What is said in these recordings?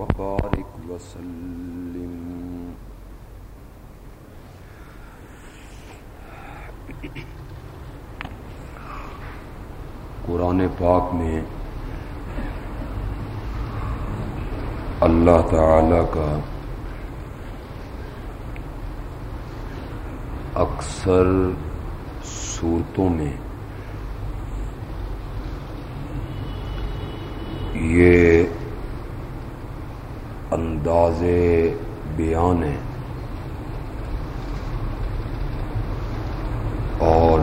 وبارك وسلم. قرآن پاک میں اللہ تعالی کا اکثر صورتوں میں یہ انداز بیان ہے اور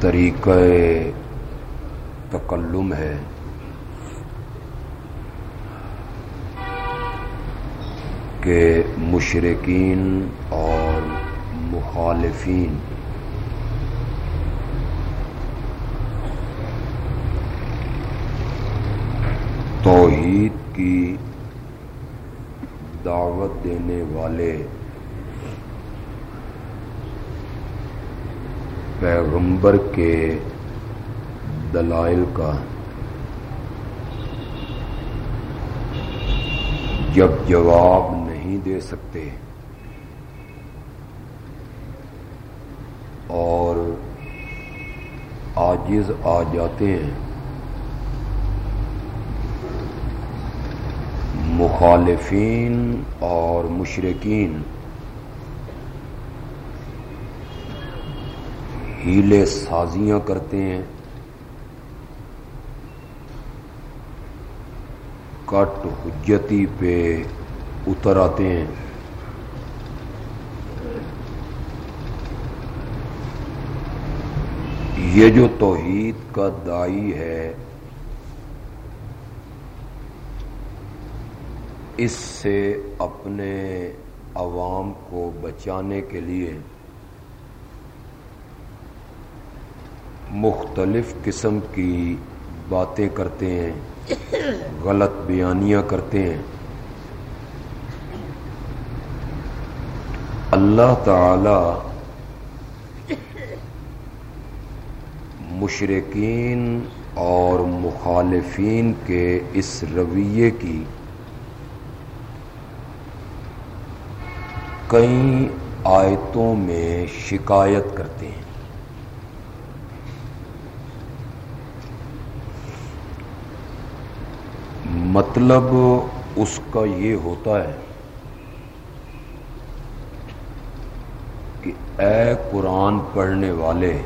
طریقہ تکلم ہے۔ کہ مشرقین اور مخالفین توحید کی دعوت دینے والے پیغمبر کے دلائل کا جب جواب نہیں دے سکتے اور آجز آ جاتے ہیں مخالفین اور مشرقین ہیلے سازیاں کرتے ہیں۔ کٹ حجتی پہ اتر آتے ہیں۔ یہ جو توحید کا دائی ہے اس سے اپنے عوام کو بچانے کے لیے مختلف قسم کی باتیں کرتے ہیں، غلط بیانیاں کرتے ہیں۔ اللہ تعالی مشرقین اور مخالفین کے اس رویے کی کئی آیتوں میں شکایت کرتے ہیں۔ مطلب اس کا یہ ہوتا ہے کہ اے قرآن پڑھنے والے،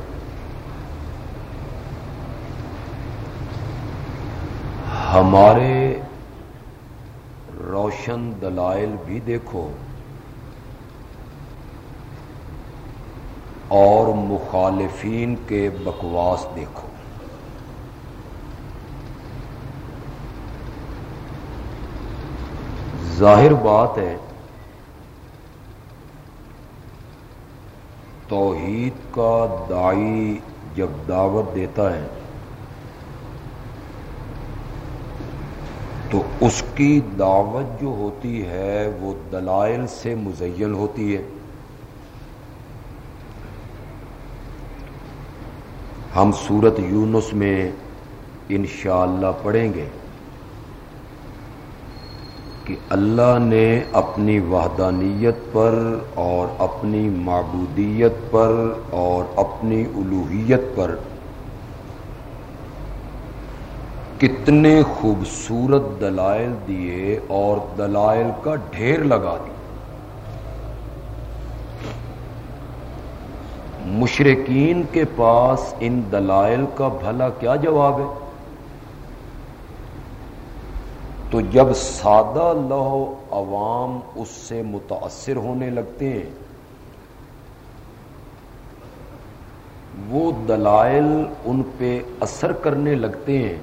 ہمارے روشن دلائل بھی دیکھو۔ اور مخالفین کے بکواس دیکھو۔ ظاہر بات ہے، توحید کا دائی جب دعوت دیتا ہے، تو اس کی دعوت جو ہوتی ہے وہ دلائل سے مزین ہوتی ہے۔ ہم سورت یونس میں انشاءاللہ پڑھیں گے کہ اللہ نے اپنی وحدانیت پر اور اپنی معبودیت پر اور اپنی الوحیت پر کتنے خوبصورت دلائل دیے اور دلائل کا ڈھیر لگا دی مشرقین کے پاس ان دلائل کا بھلا کیا جواب ہے؟ تو جب سادہ لو عوام اس سے متاثر ہونے لگتے ہیں، وہ دلائل ان پہ اثر کرنے لگتے ہیں،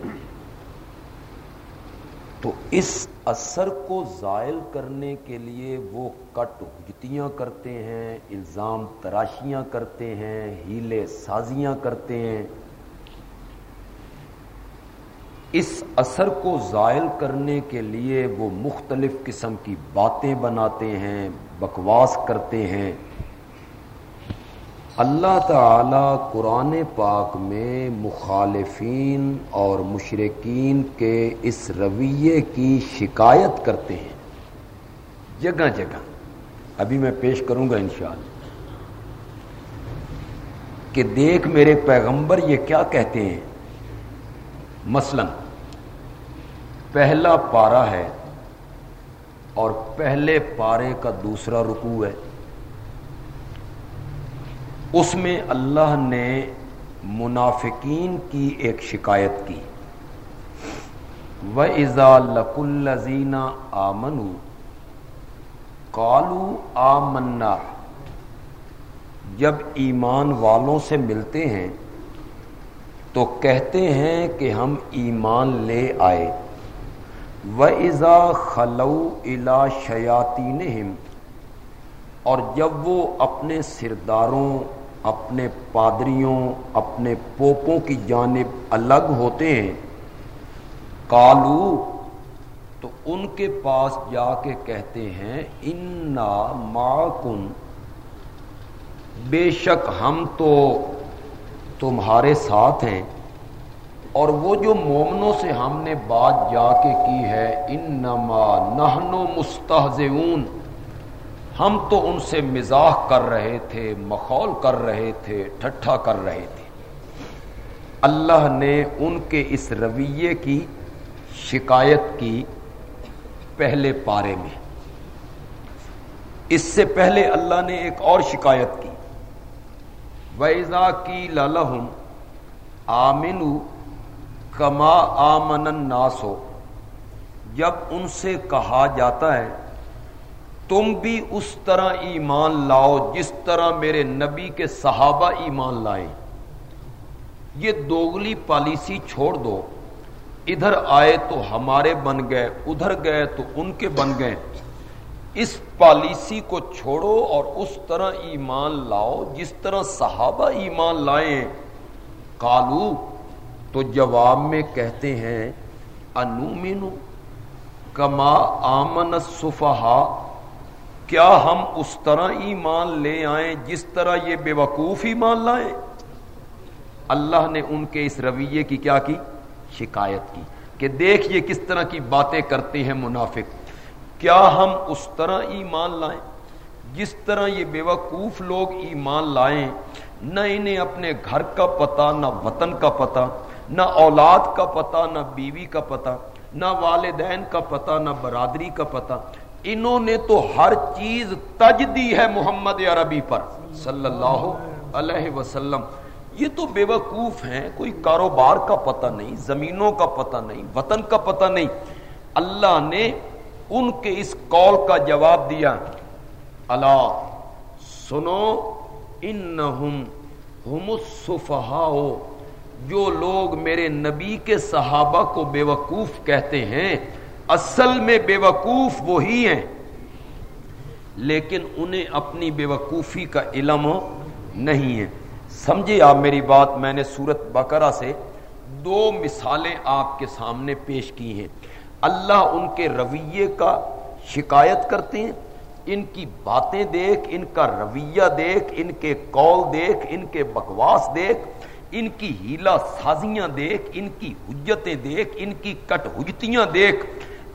تو اس اثر کو زائل کرنے کے لیے وہ کٹ ہجتیاں کرتے ہیں، الزام تراشیاں کرتے ہیں، ہیلے سازیاں کرتے ہیں۔ اس اثر کو زائل کرنے کے لیے وہ مختلف قسم کی باتیں بناتے ہیں، بکواس کرتے ہیں۔ اللہ تعالی قرآن پاک میں مخالفین اور مشرقین کے اس رویے کی شکایت کرتے ہیں۔ جگہ جگہ۔ ابھی میں پیش کروں گا انشاءاللہ۔ کہ دیکھ میرے پیغمبر یہ کیا کہتے ہیں۔ مثلا، پہلا پارا ہے اور پہلے پارے کا دوسرا رکوع ہے۔ اس میں اللہ نے منافقین کی ایک شکایت کی۔ و ازا لک الزین آمن کالو آمنا۔ جب ایمان والوں سے ملتے ہیں تو کہتے ہیں کہ ہم ایمان لے آئے۔ و ازا خلو الا شیاتی اور جب وہ اپنے سرداروں اپنے پادریوں، اپنے پوپوں کی جانب الگ ہوتے ہیں۔ کالو تو ان کے پاس جا کے کہتے ہیں، انا ماکن بے شک ہم تو تمہارے ساتھ ہیں۔ اور وہ جو مومنوں سے ہم نے بات جا کے کی ہے، انما نہنو مستحزون ہم تو ان سے مزاح کر رہے تھے، مخول کر رہے تھے، ٹھٹھا کر رہے تھے۔ اللہ نے ان کے اس رویے کی شکایت کی پہلے پارے میں۔ اس سے پہلے اللہ نے ایک اور شکایت کی۔ ویزا کی للہم آمن کما آمن ناسو جب ان سے کہا جاتا ہے تم بھی اس طرح ایمان لاؤ جس طرح میرے نبی کے صحابہ ایمان لائیں یہ دوگلی پالیسی چھوڑ دو۔ ادھر آئے تو ہمارے بن گئے، ادھر گئے تو ان کے بن گئے۔ اس پالیسی کو چھوڑو اور اس طرح ایمان لاؤ جس طرح صحابہ ایمان لائیں کالو تو جواب میں کہتے ہیں انو کما آمن صفحا کیا ہم اس طرح ایمان لے آئیں جس طرح یہ بے وقوف ایمان لائیں اللہ نے ان کے اس رویے کی کیا کی؟ شکایت کی کہ دیکھ یہ کس طرح کی باتیں کرتے ہیں منافق۔ کیا ہم اس طرح ایمان لائیں؟ جس طرح یہ بے وقوف لوگ ایمان لائیں، نہ انہیں اپنے گھر کا پتہ نہ وطن کا پتہ نہ اولاد کا پتہ نہ بیوی کا پتہ نہ والدین کا پتہ نہ برادری کا پتہ انہوں نے تو ہر چیز تج دی ہے محمد عربی پر، صلی اللہ علیہ وسلم۔ یہ تو بے وقوف ہیں، کوئی کاروبار کا پتہ نہیں، زمینوں کا پتہ نہیں، وطن کا پتہ نہیں۔ اللہ نے ان کے اس قول کا جواب دیا۔ اللہ سنو ان جو لوگ میرے نبی کے صحابہ کو بے وقوف کہتے ہیں اصل میں بے وقوف وہی ہیں، لیکن انہیں اپنی بے وقوفی کا علم نہیں ہے۔ سمجھے آپ میری بات؟ میں نے سورت بقرہ سے دو مثالیں آپ کے سامنے پیش کی ہیں۔ اللہ ان کے رویے کا شکایت کرتے ہیں، ان کی باتیں دیکھ، ان کا رویہ دیکھ، ان کے قول دیکھ، ان کے بکواس دیکھ، ان کی ہیلا سازیاں دیکھ، ان کی حجتیں دیکھ، ان کی کٹ حجتیاں دیکھ۔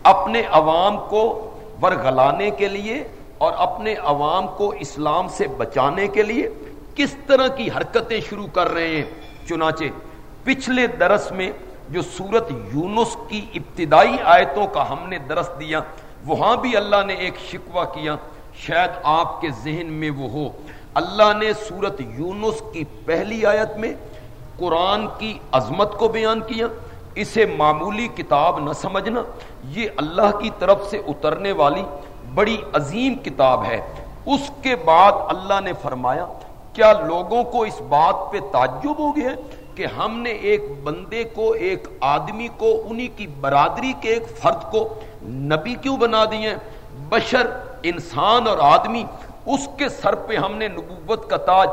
اپنے عوام کو ورگلانے کے لیے اور اپنے عوام کو اسلام سے بچانے کے لیے کس طرح کی حرکتیں شروع کر رہے ہیں؟ چنانچہ پچھلے درس میں جو سورت یونس کی ابتدائی آیتوں کا ہم نے درس دیا، وہاں بھی اللہ نے ایک شکوہ کیا۔ شاید آپ کے ذہن میں وہ ہو۔ اللہ نے سورت یونس کی پہلی آیت میں قرآن کی عظمت کو بیان کیا۔ اسے معمولی کتاب نہ سمجھنا، یہ اللہ کی طرف سے اترنے والی بڑی عظیم کتاب ہے۔ اس کے بعد اللہ نے فرمایا، کیا لوگوں کو اس بات پہ تعجب ہو گیا کہ ہم نے ایک بندے کو، ایک آدمی کو، انہی کی برادری کے ایک فرد کو نبی کیوں بنا دیے بشر، انسان اور آدمی، اس کے سر پہ ہم نے نبوت کا تاج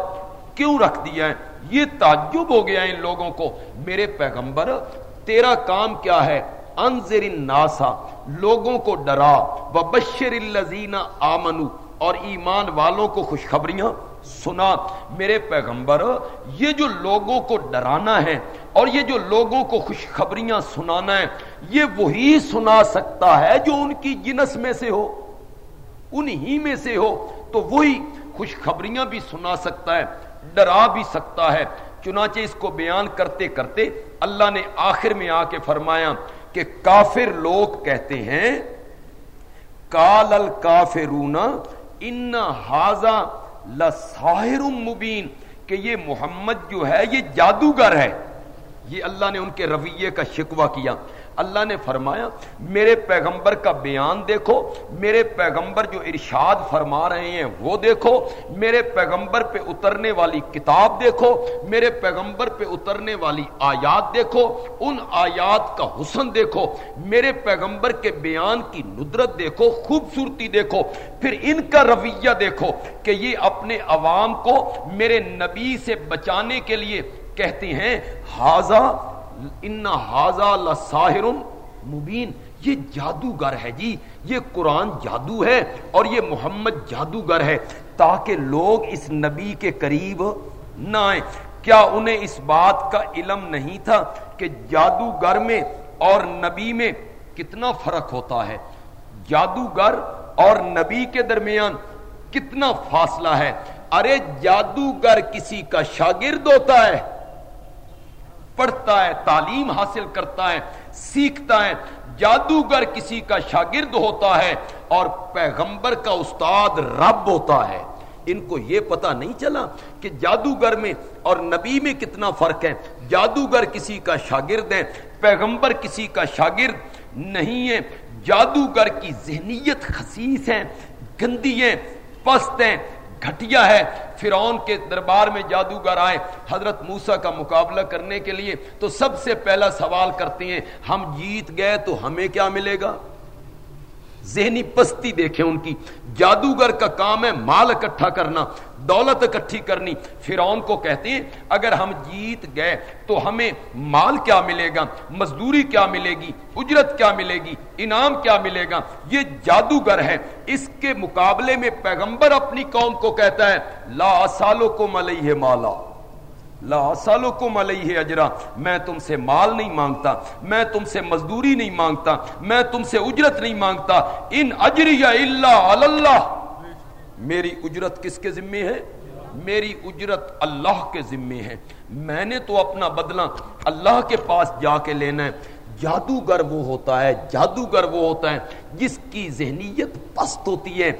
کیوں رکھ دیا ہے؟ یہ تعجب ہو گیا ان لوگوں کو۔ میرے پیغمبر تیرا کام کیا ہے؟ انذر الناسا لوگوں کو ڈرا۔ و بشر الذین آمنو اور ایمان والوں کو خوشخبریاں۔ سنا، میرے پیغمبر، یہ جو لوگوں کو ڈرانا ہے اور یہ جو لوگوں کو خوشخبریاں سنانا ہے، یہ وہی سنا سکتا ہے جو ان کی جنس میں سے ہو۔ انہی میں سے ہو، تو وہی خوشخبریاں بھی سنا سکتا ہے، ڈرا بھی سکتا ہے۔ چنانچہ اس کو بیان کرتے کرتے اللہ نے آخر میں آ کے فرمایا کہ کافر لوگ کہتے ہیں کال الکافرون، ان ہاضا لساہر مبین، کہ یہ محمد جو ہے، یہ جادوگر ہے۔ یہ اللہ نے ان کے رویے کا شکوہ کیا۔ اللہ نے فرمایا، میرے پیغمبر کا بیان دیکھو، میرے پیغمبر جو ارشاد فرما رہے ہیں وہ دیکھو، میرے پیغمبر پہ اترنے والی کتاب دیکھو، میرے پیغمبر پہ اترنے والی آیات دیکھو، ان آیات کا حسن دیکھو، میرے پیغمبر کے بیان کی ندرت دیکھو، خوبصورتی دیکھو، پھر ان کا رویہ دیکھو کہ یہ اپنے عوام کو میرے نبی سے بچانے کے لیے کہتے ہیں ہاضا ان ہاضا لساہر مبین یہ جادوگر ہے جی یہ قرآن جادو ہے اور یہ محمد جادوگر ہے۔ تاکہ لوگ اس نبی کے قریب نہ آئیں۔ کیا انہیں اس بات کا علم نہیں تھا کہ جادوگر میں اور نبی میں کتنا فرق ہوتا ہے؟ جادوگر اور نبی کے درمیان کتنا فاصلہ ہے؟ ارے، جادوگر کسی کا شاگرد ہوتا ہے۔ پڑھتا ہے، تعلیم حاصل کرتا ہے، سیکھتا ہے۔ جادوگر کسی کا شاگرد ہوتا ہے اور پیغمبر کا استاد رب ہوتا ہے۔ ان کو یہ پتا نہیں چلا کہ جادوگر میں اور نبی میں کتنا فرق ہے۔ جادوگر کسی کا شاگرد ہے، پیغمبر کسی کا شاگرد نہیں ہے۔ جادوگر کی ذہنیت خصیص ہے، گندی ہے، پست ہیں گھٹیا ہے۔ فرعون کے دربار میں جادوگر آئے حضرت موسا کا مقابلہ کرنے کے لیے، تو سب سے پہلا سوال کرتے ہیں، ہم جیت گئے تو ہمیں کیا ملے گا؟ ذہنی پستی دیکھیں ان کی۔ جادوگر کا کام ہے مال اکٹھا کرنا، دولت اکٹھی کرنی۔ فرعون کو کہتے ہیں، اگر ہم جیت گئے تو ہمیں مال کیا ملے گا، مزدوری کیا ملے گی، اجرت کیا ملے گی، انعام کیا ملے گا۔ یہ جادوگر ہے اس کے مقابلے میں پیغمبر اپنی قوم کو کہتا ہے، لا سالوں کو ملئی ہے مالا۔ لا سالوں کو ملئی ہے اجرا، میں تم سے مال نہیں مانگتا، میں تم سے مزدوری نہیں مانگتا، میں تم سے اجرت نہیں مانگتا۔ ان اجری اللہ اللہ۔ میری اجرت کس کے ذمے ہے؟ میری اجرت اللہ کے ذمے ہے۔ میں نے تو اپنا بدلہ اللہ کے پاس جا کے لینا ہے۔ جادوگر وہ ہوتا ہے، جادوگر وہ ہوتا ہے، جس کی ذہنیت پست ہوتی ہے،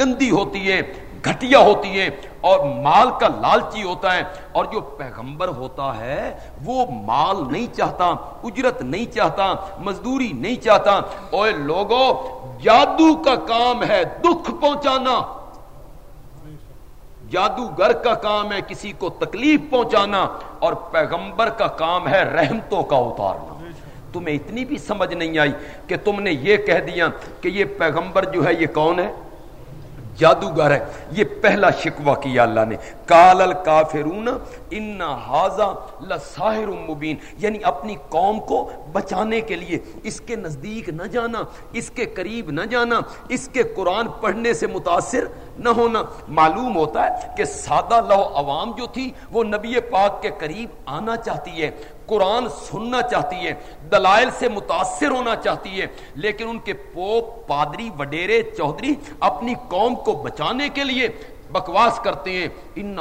گندی ہوتی ہے گھٹیا ہوتی ہے اور مال کا لالچی ہوتا ہے اور جو پیغمبر ہوتا ہے وہ مال نہیں چاہتا، اجرت نہیں چاہتا، مزدوری نہیں چاہتا۔ اور لوگوں جادو کا کام ہے دکھ پہنچانا۔ جادوگر کا کام ہے کسی کو تکلیف پہنچانا اور پیغمبر کا کام ہے رحمتوں کا اتارنا۔ تمہیں اتنی بھی سمجھ نہیں آئی کہ تم نے یہ کہہ دیا کہ یہ پیغمبر جو ہے یہ کون ہے؟ جادوگر ہے۔ یہ پہلا شکوہ کیا اللہ نے۔ کال الکافرون ان ہاضا لساہر مبین یعنی اپنی قوم کو بچانے کے لیے اس کے نزدیک نہ جانا، اس کے قریب نہ جانا، اس کے قرآن پڑھنے سے متاثر نہ ہونا۔ معلوم ہوتا ہے کہ سادہ لو عوام جو تھی، وہ نبی پاک کے قریب آنا چاہتی ہے۔ قرآن سننا چاہتی ہے، دلائل سے متاثر ہونا چاہتی ہے، لیکن ان کے پوپ، پادری، وڈیرے، چودھری اپنی قوم کو بچانے کے لیے بکواس کرتے ہیں۔ ان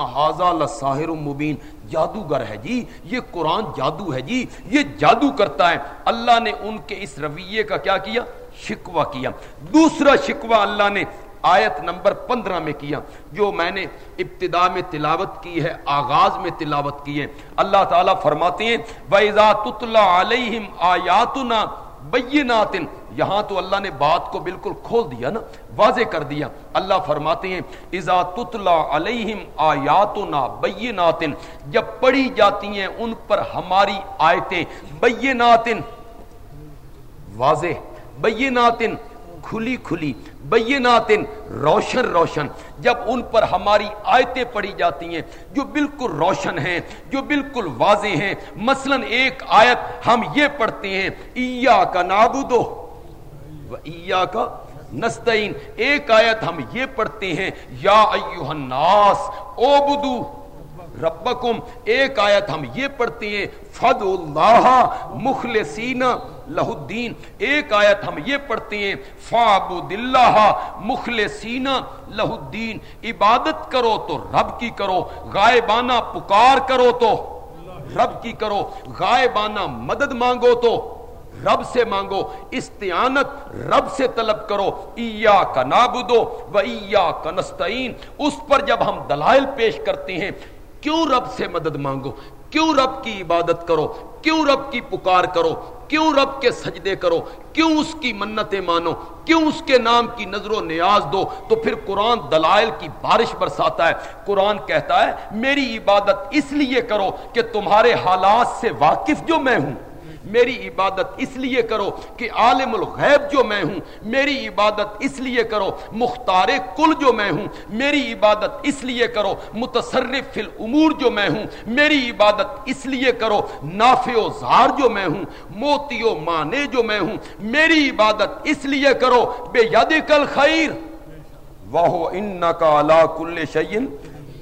لساہر مبین۔ جادوگر ہے جی یہ قرآن جادو ہے جی یہ جادو کرتا ہے۔ اللہ نے ان کے اس رویے کا کیا کیا؟ شکوہ کیا۔ دوسرا شکوہ اللہ نے آیت نمبر پندرہ میں کیا، جو میں نے ابتدا میں تلاوت کی ہے، آغاز میں تلاوت کی ہے۔ اللہ تعالیٰ فرماتے ہیں، وَإِذَا تُتْلَى عَلَيْهِمْ آيَاتُنَا بَيِّنَاتٍ، یہاں تو اللہ نے بات کو بالکل کھول دیا نا، واضح کر دیا۔ اللہ فرماتے ہیں اذا تتلا علیہم آیاتنا بینات جب پڑھی جاتی ہیں ان پر ہماری آیتیں بینات واضح بینات کھلی کھلی بینات روشن روشن جب ان پر ہماری آیتیں پڑھی جاتی ہیں جو بالکل روشن ہیں، جو بالکل واضح ہیں۔ مثلا ایک آیت ہم یہ پڑھتے ہیں ایا کا نابودو کا نستعین ایک آیت ہم یہ پڑھتے ہیں، یا ایوہ الناس او بدو ربکم، ایک آیت ہم یہ پڑھتے ہیں فد اللہ مخلصین لہ الدین ایک آیت ہم یہ پڑھتے ہیں فعبد اللہ مخلصین لہ الدین عبادت کرو تو رب کی کرو، غائبانہ پکار کرو تو رب کی کرو، غائبانہ مدد مانگو تو رب سے مانگو۔ استعانت رب سے طلب کرو ایا کا نابدو و ایا کا نستعین اس پر جب ہم دلائل پیش کرتے ہیں کیوں رب سے مدد مانگو؟ کیوں رب کی عبادت کرو؟ کیوں رب کی پکار کرو؟ کیوں رب کے سجدے کرو؟ کیوں اس کی منتیں مانو؟ کیوں اس کے نام کی نظر و نیاز دو؟ تو پھر قرآن دلائل کی بارش برساتا ہے۔ قرآن کہتا ہے، میری عبادت اس لیے کرو کہ تمہارے حالات سے واقف جو میں ہوں۔ میری عبادت اس لیے کرو کہ عالم الغیب جو میں ہوں، میری عبادت اس لیے کرو، مختار کل جو میں ہوں، میری عبادت اس لیے کرو، متصرف فی الامور جو میں ہوں، میری عبادت اس لیے کرو، نافع و زار جو میں ہوں، موتی و مانے جو میں ہوں، میری عبادت اس لیے کرو، بے ید کل خیر۔ واہ ان کا اللہ کل شعین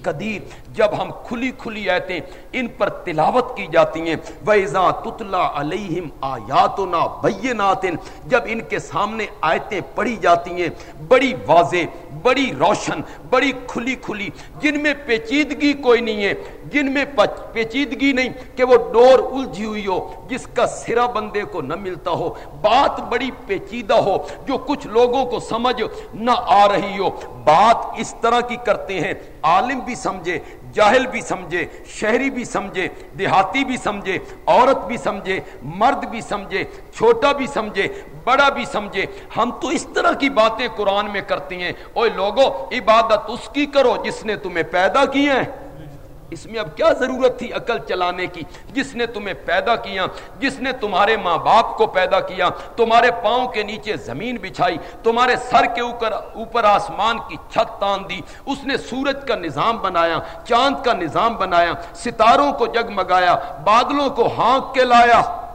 قدیر۔ جب ہم کھلی کھلی آیتیں ان پر تلاوت کی جاتی ہیں، وَإِذَا تُتْلَى عَلَيْهِمْ آیاتنا بینات جب ان کے سامنے آیتیں پڑھی جاتی ہیں، بڑی واضح، بڑی روشن، بڑی کھلی کھلی، جن میں پیچیدگی کوئی نہیں ہے، جن میں پیچیدگی نہیں کہ وہ ڈور الجھی ہوئی ہو، جس کا سرا بندے کو نہ ملتا ہو، بات بڑی پیچیدہ ہو، جو کچھ لوگوں کو سمجھ نہ آ رہی ہو۔ بات اس طرح کی کرتے ہیں، عالم بھی سمجھے جاہل بھی سمجھے، شہری بھی سمجھے، دیہاتی بھی سمجھے، عورت بھی سمجھے، مرد بھی سمجھے، چھوٹا بھی سمجھے، بڑا بھی سمجھے۔ ہم تو اس طرح کی باتیں قرآن میں کرتی ہیں۔ اوے لوگو، عبادت اس کی کرو جس نے تمہیں پیدا کی ہیں۔ اس میں اب کیا ضرورت تھی عقل چلانے کی؟ جس نے تمہیں پیدا کیا، جس نے تمہارے ماں باپ کو پیدا کیا، تمہارے پاؤں کے نیچے زمین بچھائی، تمہارے سر کے اوپر اوپر آسمان کی چھت تان دی، اس نے سورج کا نظام بنایا، چاند کا نظام بنایا، ستاروں کو جگمگایا، بادلوں کو ہانک کے لایا۔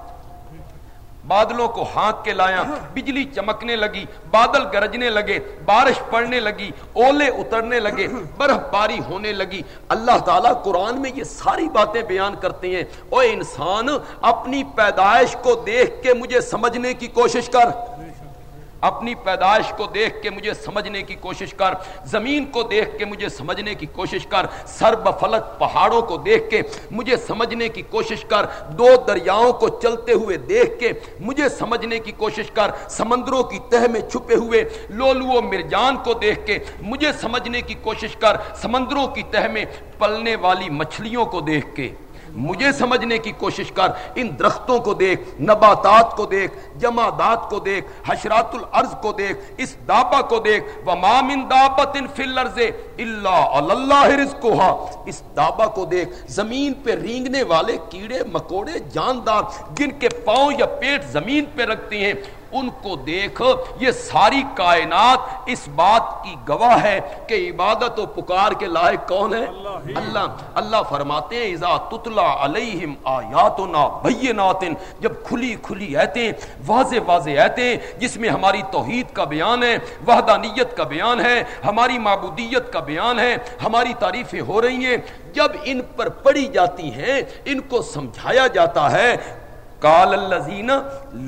بادلوں کو ہانک کے لایا، بجلی چمکنے لگی، بادل گرجنے لگے، بارش پڑنے لگی، اولے اترنے لگے، برف باری ہونے لگی۔ اللہ تعالیٰ قرآن میں یہ ساری باتیں بیان کرتے ہیں۔ او انسان، اپنی پیدائش کو دیکھ کے مجھے سمجھنے کی کوشش کر۔ اپنی پیدائش کو دیکھ کے مجھے سمجھنے کی کوشش کر، زمین کو دیکھ کے مجھے سمجھنے کی کوشش کر، سر بفلک پہاڑوں کو دیکھ کے مجھے سمجھنے کی کوشش کر، دو دریاؤں کو چلتے ہوئے دیکھ کے مجھے سمجھنے کی کوشش کر، سمندروں کی تہ میں چھپے ہوئے لولو و مرجان کو دیکھ کے مجھے سمجھنے کی کوشش کر، سمندروں کی تہ میں پلنے والی مچھلیوں کو دیکھ کے۔ مجھے سمجھنے کی کوشش کر۔ ان درختوں کو دیکھ، نباتات کو دیکھ، جمادات کو دیکھ، حشرات الارض کو دیکھ، اس دابا کو دیکھ۔ وما من دابت فی الارض الا اللہ رزقها۔ اس دابا کو دیکھ، زمین پہ رینگنے والے کیڑے، مکوڑے، جاندار، جن کے پاؤں یا پیٹ زمین پہ رکھتے ہیں، ان کو دیکھ۔ یہ ساری کائنات اس بات کی گواہ ہے کہ عبادت و پکار کے لائق کون ہے؟ اللہ۔ اللہ فرماتے ہیں، اذا تتلا علیہم آیاتنا بینات جب کھلی کھلی ایتیں، واضح واضح ایتیں، جس میں ہماری توحید کا بیان ہے، وحدانیت کا بیان ہے، ہماری معبودیت کا بیان ہے، ہماری تعریفیں ہو رہی ہیں، جب ان پر پڑھی جاتی ہیں، ان کو سمجھایا جاتا ہے کال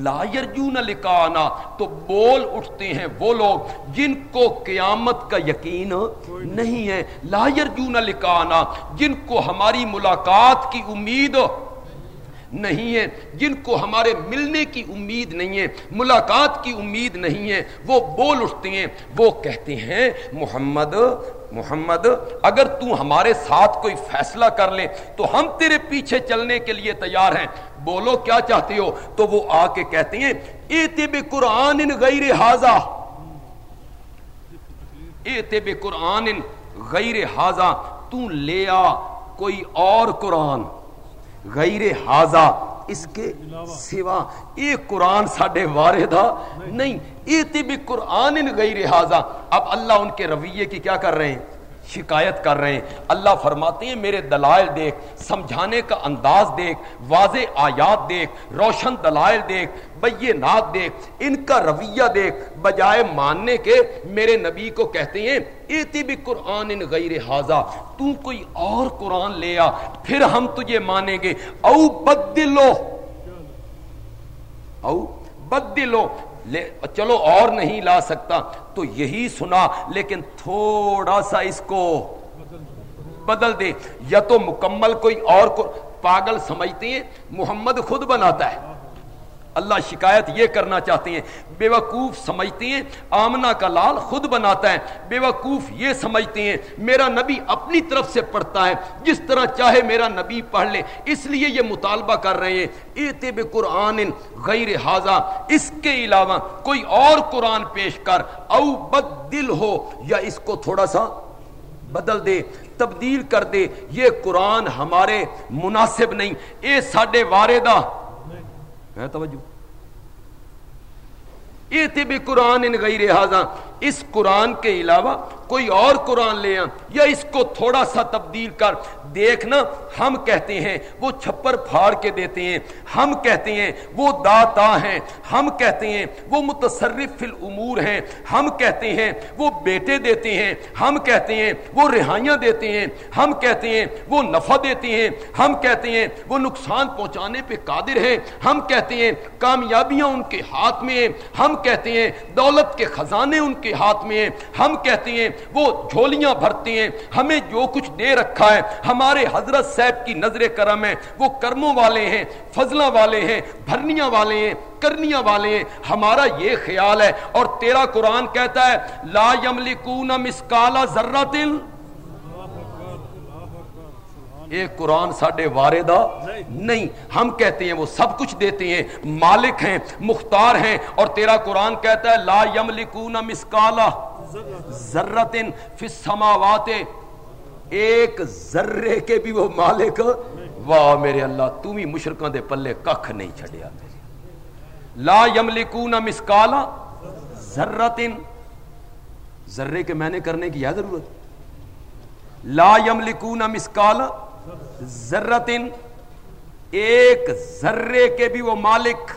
لا یرجون لکانا تو بول اٹھتے ہیں وہ لوگ جن کو قیامت کا یقین نہیں ہے۔ لا یرجون لکانا جن کو ہماری ملاقات کی امید نہیں ہے جن کو ہمارے ملنے کی امید نہیں ہے ملاقات کی امید نہیں ہے وہ بول اٹھتے ہیں، وہ کہتے ہیں، محمد محمد، اگر تو ہمارے ساتھ کوئی فیصلہ کر لے، تو ہم تیرے پیچھے چلنے کے لیے تیار ہیں۔ بولو، کیا چاہتے ہو؟ تو وہ آ کے کہتے ہیں ایتب قرآن غیر حاضہ. ایتب قرآن غیر حاضہ، تو لے آ کوئی اور قرآن. غیر حاضہ، اس کے سوا یہ قرآن ساڈے وارے نہیں ایتی بھی قرآن غیر حاضہ۔ اب اللہ ان کے رویے کی کیا کر رہے ہیں؟ شکایت کر رہے ہیں۔ اللہ فرماتے ہیں، میرے دلائل دیکھ، سمجھانے کا انداز دیکھ، واضح آیات دیکھ، روشن دلائل دیکھ، بینات دیکھ، ان کا رویہ دیکھ، بجائے ماننے کے میرے نبی کو کہتے ہیں، ایتی بھی قرآن ان غیر حاضا تو کوئی اور قرآن لے آ، پھر ہم تجھے مانیں گے۔ او بدلو او بدلو لے چلو اور نہیں لا سکتا، تو یہی سنا، لیکن تھوڑا سا اس کو بدل دے۔ یا تو مکمل کوئی اور کو پاگل سمجھتے ہیں، محمد خود بناتا ہے۔ اللہ شکایت یہ کرنا چاہتے ہیں بے وقوف سمجھتے ہیں آمنا کا لال خود بناتا ہے بے وقوف یہ سمجھتے ہیں، میرا نبی اپنی طرف سے پڑھتا ہے، جس طرح چاہے میرا نبی پڑھ لے، اس لیے یہ مطالبہ کر رہے ہیں، ایتے بے قرآن غیر حاضہ، اس کے علاوہ کوئی اور قرآن پیش کر، او بد دل ہو یا اس کو تھوڑا سا بدل دے، تبدیل کر دے، یہ قرآن ہمارے مناسب نہیں، اے ساڈے واردہ ہے توجہ۔ یہ قرآن ان غیر حاضہ اس قرآن کے علاوہ کوئی اور قرآن لے آن یا اس کو تھوڑا سا تبدیل کر دیکھنا ہم کہتے ہیں، وہ چھپر پھاڑ کے دیتے ہیں۔ ہم کہتے ہیں، وہ داتا ہیں۔ ہم کہتے ہیں، وہ متصرف فی الامور ہیں۔ ہم کہتے ہیں، وہ بیٹے دیتے ہیں۔ ہم کہتے ہیں، وہ رہائیاں دیتے ہیں۔ ہم کہتے ہیں، وہ نفع دیتے ہیں۔ ہم کہتے ہیں، وہ نقصان پہنچانے پہ قادر ہیں۔ ہم کہتے ہیں، کامیابیاں ان کے ہاتھ میں ہیں۔ ہم کہتے ہیں، دولت کے خزانے ان کے ہاتھ میں ہیں، ہم کہتے ہیں، وہ جھولیاں بھرتے ہیں، ہمیں جو کچھ دے رکھا ہے، ہمارے حضرت صاحب کی نظر کرم ہے، وہ کرموں والے ہیں فضلہ والے ہیں، بھرنیاں والے ہیں، کرنیاں والے ہیں، ہمارا یہ خیال ہے۔ اور تیرا قرآن کہتا ہے، لا یملکون مسکالا ذرہ دل ایک قرآن ساڈے واردہ نہیں۔ ہم کہتے ہیں وہ سب کچھ دیتے ہیں۔ مالک ہیں، مختار ہیں۔ اور تیرا قرآن کہتا ہے، لا یملکون مسکالا ذرتن فی السماوات۔ ایک ذرے کے بھی وہ مالک۔ واہ میرے اللہ تم ہی مشرکوں دے پلے ککھ نہیں چھڑیا لا یملکون مسکالا ذرتن۔ ذرے کے میں نے کرنے کی کیا ضرورت؟ لا یملکون مسکالا ذرتن، ایک ذرے کے بھی وہ مالک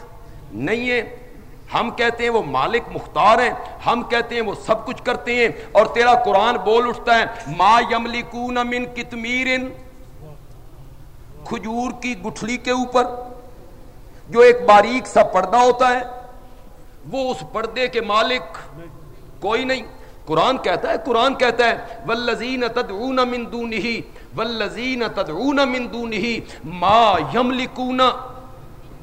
نہیں ہے ہم کہتے ہیں وہ مالک مختار ہیں، ہم کہتے ہیں وہ سب کچھ کرتے ہیں اور تیرا قرآن بول اٹھتا ہے، ما یملکون من کتمیر کھجور کی گٹھلی کے اوپر، جو ایک باریک سا پردہ ہوتا ہے، وہ اس پردے کے مالک کوئی نہیں۔ قرآن کہتا ہے، قرآن کہتا ہے والذین تدعون من دونہ والذین تدعون من دونہ ما یملکون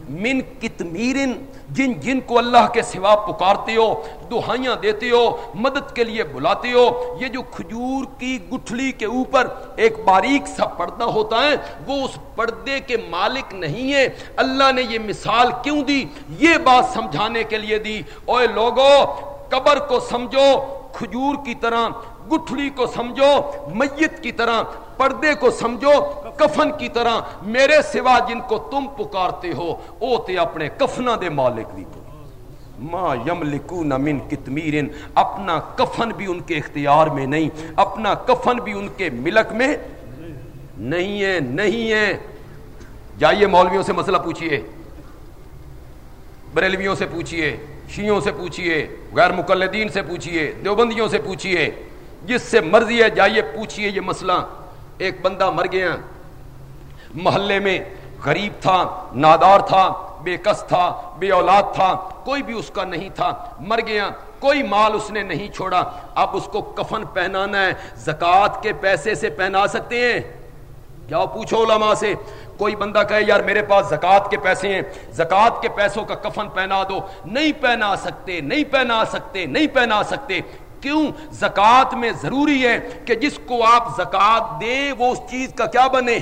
من کتمیرن، جن جن کو اللہ کے سوا پکارتے ہو، دہائیاں دیتے ہو، مدد کے لیے بلاتے ہو، یہ جو کھجور کی گٹھلی کے اوپر ایک باریک سا پردہ ہوتا ہے، وہ اس پردے کے مالک نہیں ہے۔ اللہ نے یہ مثال کیوں دی؟ یہ بات سمجھانے کے لیے دی۔ اوے لوگو، قبر کو سمجھو، کھجور کی طرح گٹھلی کو سمجھو، میت کی طرح، پردے کو سمجھو، کفن کی طرح، میرے سوا جن کو تم پکارتے ہو او تے اپنے کفنا دے مالک بھی ما یملکون من کتمیرن، اپنا کفن بھی ان کے اختیار میں نہیں، اپنا کفن بھی ان کے ملک میں نہیں ہے نہیں ہے۔ جائیے مولویوں سے مسئلہ پوچھئے بریلویوں سے پوچھئے شیوں سے پوچھئے غیر مقلدین سے پوچھئے دیوبندیوں سے پوچھئے جس سے مرضی ہے جائیے، پوچھئے یہ مسئلہ۔ ایک بندہ مر گیا۔ محلے میں غریب تھا، نادار تھا، بے کس تھا، بے اولاد تھا، کوئی بھی اس کا نہیں تھا۔ مر گیا، کوئی مال اس نے نہیں چھوڑا۔ اب اس کو کفن پہنانا ہے۔ زکات کے پیسے سے پہنا سکتے ہیں۔ کیا پوچھو علماء سے۔ کوئی بندہ کہے، یار میرے پاس زکات کے پیسے ہیں زکات کے پیسوں کا کفن پہنا دو۔ نہیں پہنا سکتے، نہیں پہنا سکتے، نہیں پہنا سکتے۔ کیوں زکات میں ضروری ہے کہ جس کو آپ زکات دیں وہ اس چیز کا کیا بنے؟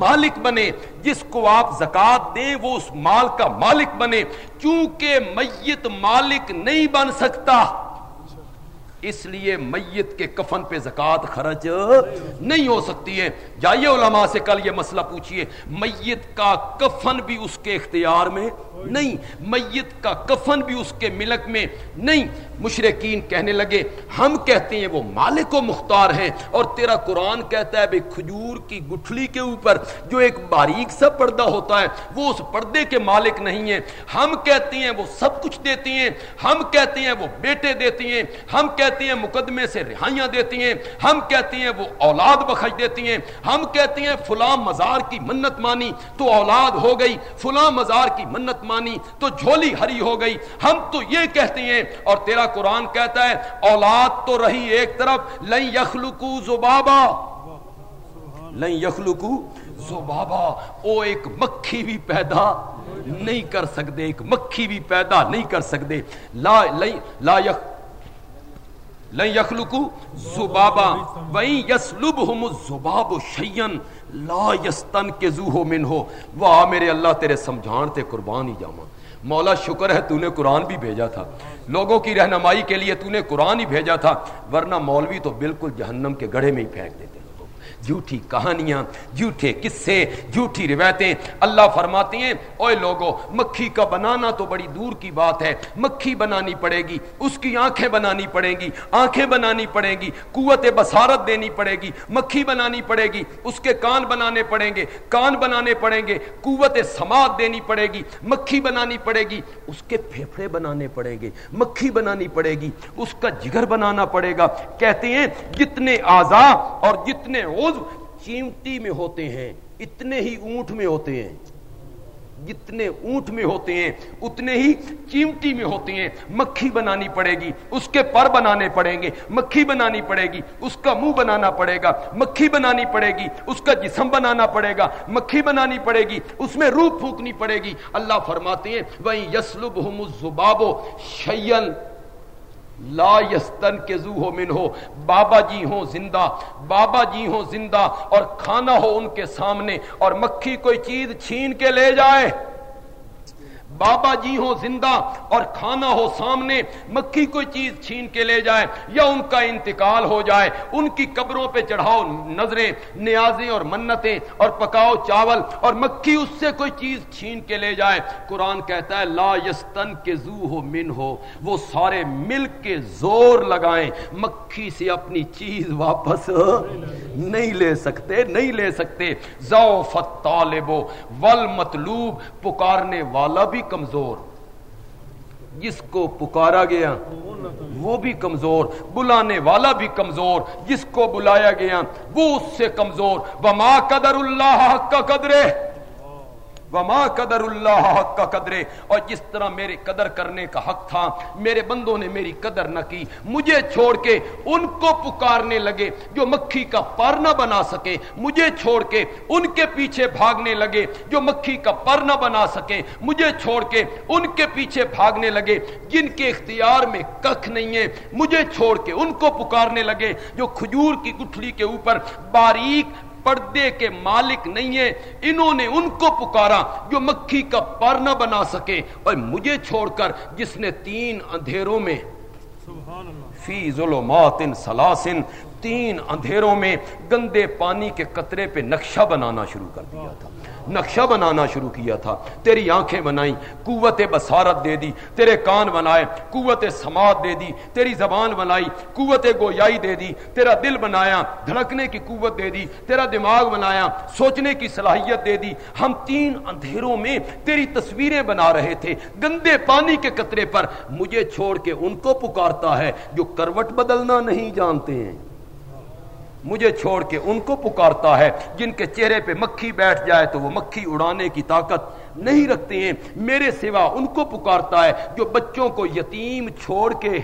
مالک بنے۔ جس کو آپ زکات دیں وہ اس مال کا مالک بنے۔ چونکہ میت مالک نہیں بن سکتا، اس لیے میت کے کفن پہ زکات خرچ نہیں ہو سکتی ہے۔ جائیے علماء سے کل یہ مسئلہ پوچھئے۔ میت کا کفن بھی اس کے اختیار میں نہیں، میت کا کفن بھی اس کے ملک میں نہیں۔ مشرقین کہنے لگے، ہم کہتے ہیں وہ مالک و مختار ہیں اور تیرا قرآن کہتا ہے بھائی کھجور کی گٹھلی کے اوپر جو ایک باریک سا پردہ ہوتا ہے، وہ اس پردے کے مالک نہیں ہے ہم کہتے ہیں وہ سب کچھ دیتی ہیں، ہم کہتے ہیں وہ بیٹے دیتی ہیں، ہم کہتے ہیں مقدمے سے رہائیاں دیتی ہیں، ہم کہتے ہیں وہ اولاد بخش دیتی ہیں۔ ہم کہتے ہیں فلاں مزار کی منت مانی تو اولاد ہو گئی، فلاں مزار کی منت مانی تو جھولی ہری ہو گئی۔ ہم تو یہ کہتے ہیں، اور تیرا قرآن کہتا ہے، اولاد تو رہی ایک طرف، لن یخلقو زبابا لن یخلقو زبابا او ایک مکھی بھی پیدا نہیں کر سکتے، ایک مکھی بھی پیدا نہیں کر سکتے۔ لا لئی لا یخ لن یخلقو زبابا وَإِن يَسْلُبْهُمُ الزُّبَابُ شَيْئًا لا یستن کے زوہو من ہو۔ واہ میرے اللہ، تیرے سمجھان تے قربان ہی جاما مولا، شکر ہے تو نے قرآن بھی بھیجا تھا۔ لوگوں کی رہنمائی کے لیے تو نے قرآن ہی بھیجا تھا۔ ورنہ مولوی تو بالکل جہنم کے گڑھے میں ہی پھینک دیتے۔ جھوٹی کہانیاں، جھوٹے قصے، جھوٹی روایتیں۔ اللہ فرماتے ہیں اوے لوگو، مکھی کا بنانا تو بڑی دور کی بات ہے۔ مکھی بنانی پڑے گی، اس کی آنکھیں بنانی پڑیں گی، آنکھیں بنانی پڑیں گی، قوت بصارت دینی پڑے گی، مکھی بنانی پڑے گی، اس کے کان بنانے پڑیں گے، کان بنانے پڑیں گے، قوت سماعت دینی پڑے گی، مکھی بنانی پڑے گی، اس کے پھیپھڑے بنانے پڑیں گے، مکھی بنانی پڑے گی، اس کا جگر بنانا پڑے گا۔ کہتے ہیں، جتنے آزا اور جتنے چیمٹی میں ہوتے ہیں، اتنے ہی اونٹ میں ہوتے ہیں۔ جتنے اونٹ میں ہوتے ہیں، اتنے ہی چیمٹی میں ہوتے ہیں۔ مکھی بنانی پڑے گی، اس کے پر بنانے پڑیں گے۔ مکھی بنانی پڑے گی، اس کا منہ بنانا پڑے گا۔ مکھی بنانی پڑے گی، اس کا جسم بنانا پڑے گا۔ مکھی بنانی پڑے گی، اس میں روح پھونکنی پڑے گی۔ اللہ فرماتے ہیں وہیں یسلب ہم زبابو شیل لا یستن کے زو ہو من ہو، بابا جی ہوں زندہ، بابا جی ہوں زندہ، اور کھانا ہو ان کے سامنے، اور مکھی کوئی چیز چھین کے لے جائے۔ بابا جی ہو زندہ اور کھانا ہو سامنے، مکھی کوئی چیز چھین کے لے جائے یا ان کا انتقال ہو جائے، ان کی قبروں پہ چڑھاؤ نظریں، نیازیں اور منتیں اور پکاؤ چاول اور مکھی اس سے کوئی چیز چھین کے لے جائے۔ قرآن کہتا ہے، لا یستن کے زو ہو من ہو وہ سارے مل کے زور لگائیں، مکھی سے اپنی چیز واپس نہیں لے سکتے، نہیں لے سکتے۔ ذوفت طالب ول مطلوب پکارنے والا بھی کمزور۔ جس کو پکارا گیا، وہ بھی کمزور، بلانے والا بھی کمزور، جس کو بلایا گیا، وہ اس سے کمزور۔ وما قدر اللہ کا قدرے وما قدر اللہ حق کا قدرے۔ اور جس طرح میرے قدر کرنے کا حق تھا، میرے بندوں نے میری قدر نہ کی، مجھے چھوڑ کے ان کو پکارنے لگے جو مکھی کا پر نہ بنا سکے۔ مجھے چھوڑ کے ان کے پیچھے بھاگنے لگے جو مکھی کا پر نہ بنا سکے۔ مجھے چھوڑ کے ان کے پیچھے بھاگنے لگے جن کے اختیار میں ککھ نہیں ہے۔ مجھے چھوڑ کے ان کو پکارنے لگے جو کھجور کی گٹھلی کے اوپر باریک پردے کے مالک نہیں ہیں۔ انہوں نے ان کو پکارا جو مکھی کا پر نہ بنا سکے۔ اور مجھے چھوڑ کر جس نے تین اندھیروں میں فی ظلمات سلاسن تین اندھیروں میں گندے پانی کے قطرے پہ نقشہ بنانا شروع کر دیا تھا۔ نقشہ بنانا شروع کیا تھا۔ تیری آنکھیں بنائی قوت بصارت دے دی۔ تیرے کان بنائے قوت سماعت دے دی۔ تیری زبان بنائی، قوت گویائی دے دی۔ تیرا دل بنایا، دھڑکنے کی قوت دے دی۔ تیرا دماغ بنایا، سوچنے کی صلاحیت دے دی۔ ہم تین اندھیروں میں تیری تصویریں بنا رہے تھے۔ گندے پانی کے قطرے پر مجھے چھوڑ کے ان کو پکارتا ہے جو کروٹ بدلنا نہیں جانتے ہیں۔ مجھے چھوڑ کے ان کو پکارتا ہے جن کے چہرے پہ مکھی بیٹھ جائے تو وہ مکھی اڑانے کی طاقت نہیں رکھتے ہیں۔ میرے سوا ان کو پکارتا ہے جو بچوں کو یتیم چھوڑ کے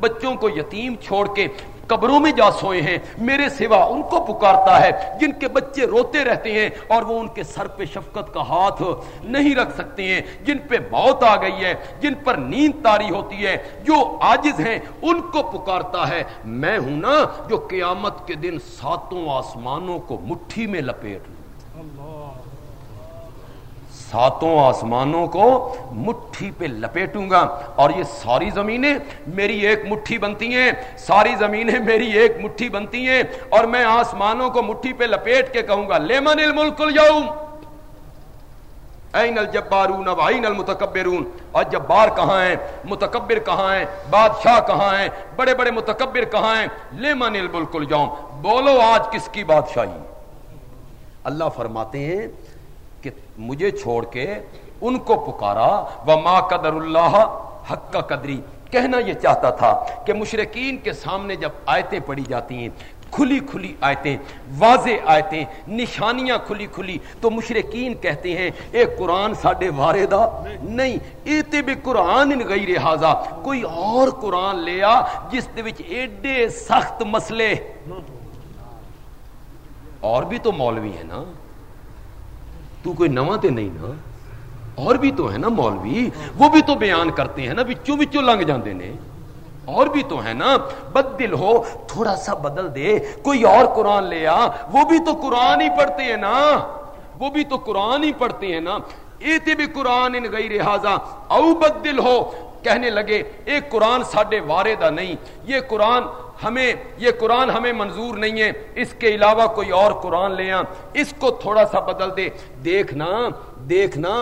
بچوں کو یتیم چھوڑ کے قبروں میں جا سوئے ہیں۔ میرے سوا ان کو پکارتا ہے جن کے بچے روتے رہتے ہیں اور وہ ان کے سر پہ شفقت کا ہاتھ نہیں رکھ سکتے ہیں۔ جن پہ موت آ گئی ہے، جن پر نیند تاری ہوتی ہے، جو آجز ہیں ان کو پکارتا ہے۔ میں ہوں نا جو قیامت کے دن ساتوں آسمانوں کو مٹھی میں لپیٹ لوں۔ ساتوں آسمانوں کو مٹھی پہ لپیٹوں گا۔ اور یہ ساری زمینیں میری ایک مٹھی بنتی ہیں۔ ساری زمینیں میری ایک مٹھی بنتی ہیں۔ اور میں آسمانوں کو مٹھی پہ لپیٹ کے کہوں گا، لیمن الملک اليوم۔ این الجبارون و این المتکبرون۔ اور جبار کہاں ہیں؟ متکبر کہاں ہیں؟ بادشاہ کہاں ہیں؟ بڑے بڑے متکبر کہاں ہیں؟ لیمن الملک اليوم۔ بولو آج کس کی بادشاہی؟ اللہ فرماتے ہیں مجھے چھوڑ کے ان کو پکارا۔ وہ ماں قدر اللہ حق کا قدری کہنا یہ چاہتا تھا کہ مشرقین کے سامنے جب آیتیں پڑی جاتی ہیں، کھلی کھلی آیتیں، واضح آیتیں، نشانیاں کھلی کھلی، تو مشرقین کہتے ہیں، اے قرآن ساڈے واردہ نہیں، ایتے بھی قرآن ان غیر حاضا کوئی اور قرآن لیا جس دے وچ ایڈے سخت مسئلے۔ اور بھی تو مولوی ہے نا۔ تو کوئی نواں تے نہیں نا؟ اور بھی تو ہے نا مولوی، وہ بھی تو بیان کرتے ہیں نا بچوں بچوں لنگ جاندے نے۔ اور بھی تو ہے نا، بدل ہو، تھوڑا سا بدل دے، کوئی اور قرآن لے آ، وہ بھی تو قرآن ہی پڑھتے ہیں نا۔ وہ بھی تو قرآن ہی پڑھتے ہیں نا۔ ایتے بھی قرآن ان گئی رہذا او بدل ہو کہنے لگے ایک قرآن ساڈے وارے دا نہیں. یہ قرآن ہمیں یہ قرآن ہمیں منظور نہیں ہے. اس کے علاوہ کوئی اور قرآن لے آ. اس کو تھوڑا سا بدل دے. دیکھنا دیکھنا